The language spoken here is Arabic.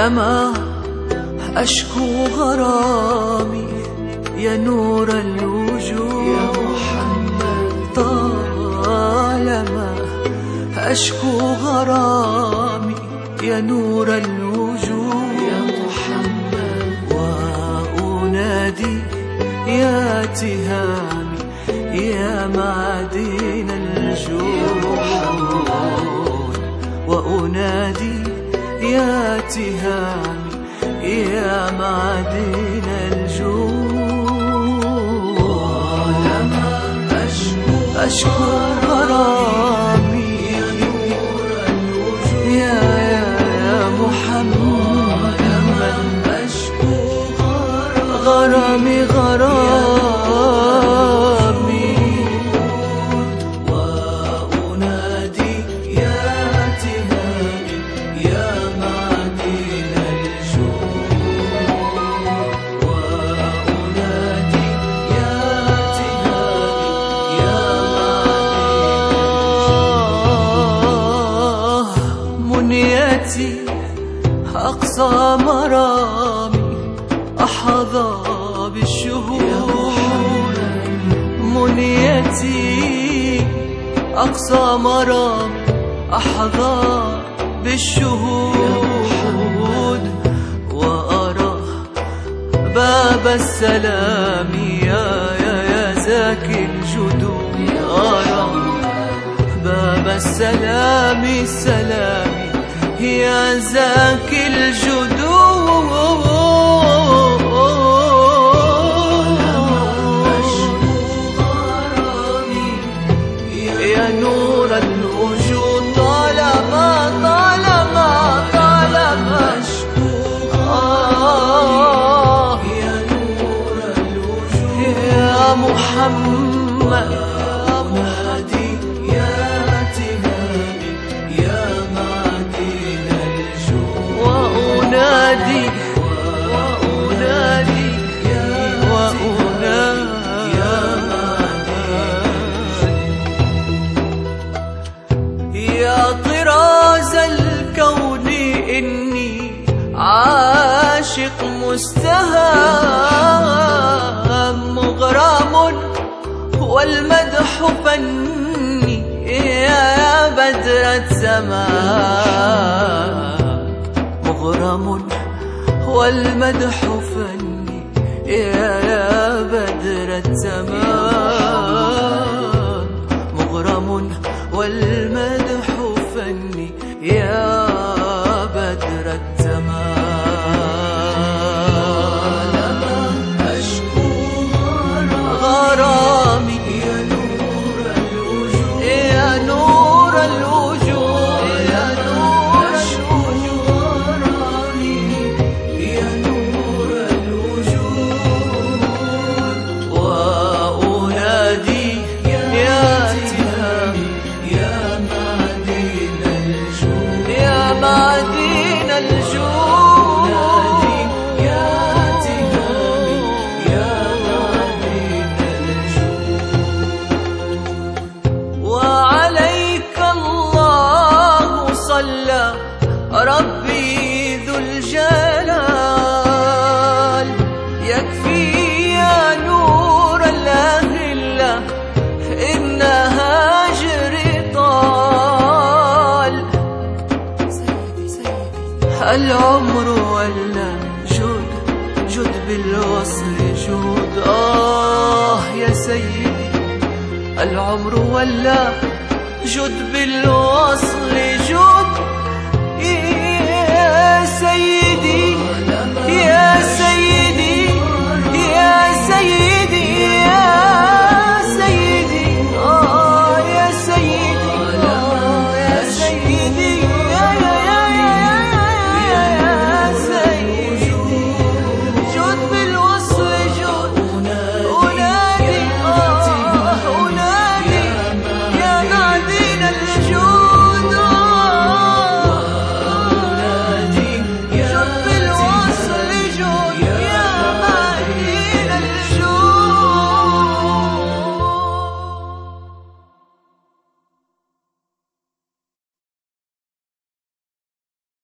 طالما أشكو غرامي يا نور الوجود. يا محمد. طالما أشكو غرامي يا نور الوجود. يا محمد. وأنادي يا تهامي يا معدن الجود. وأنادي يا تهامي يا معدن الجود طالما أشكو أشكو منيتي أقصى مرامي أحظى بالشهود منيتي أقصى مرامي أحظى بالشهود وأرى باب السلام يا يا يا زاكي الجدود. أرى باب السلام السلام يا زاكي الجدود. يا عاشق مستهام مغرم والمدح فني يا بدر الزمان مغرم والمدح فني يا العمر ولا جود جود بالوصل جود. آه يا سيدي العمر ولا جد بالوصل